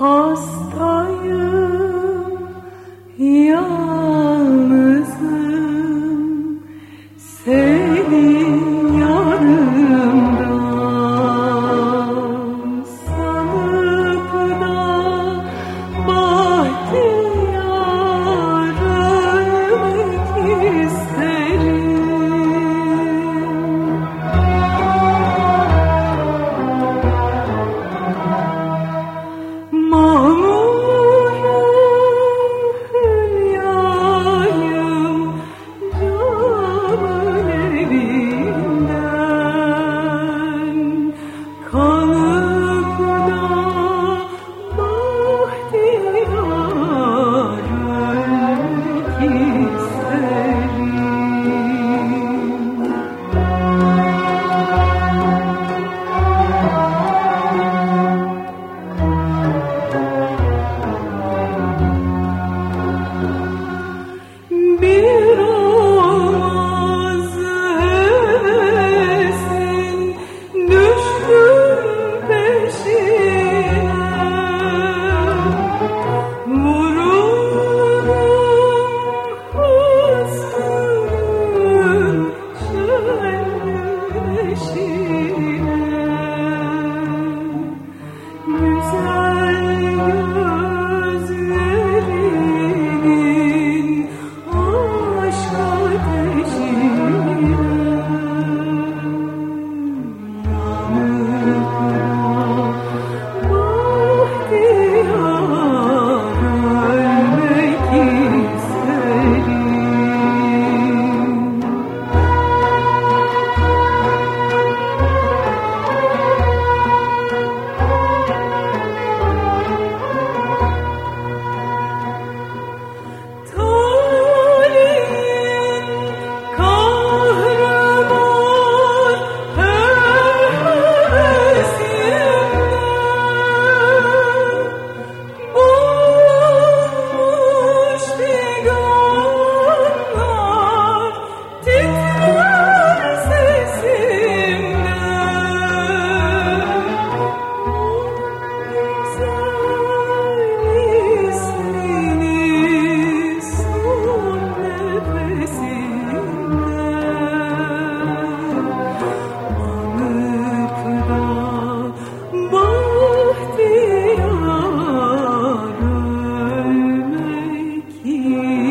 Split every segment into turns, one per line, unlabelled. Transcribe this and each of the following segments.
Hastayım, yalnızım, seni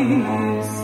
Please.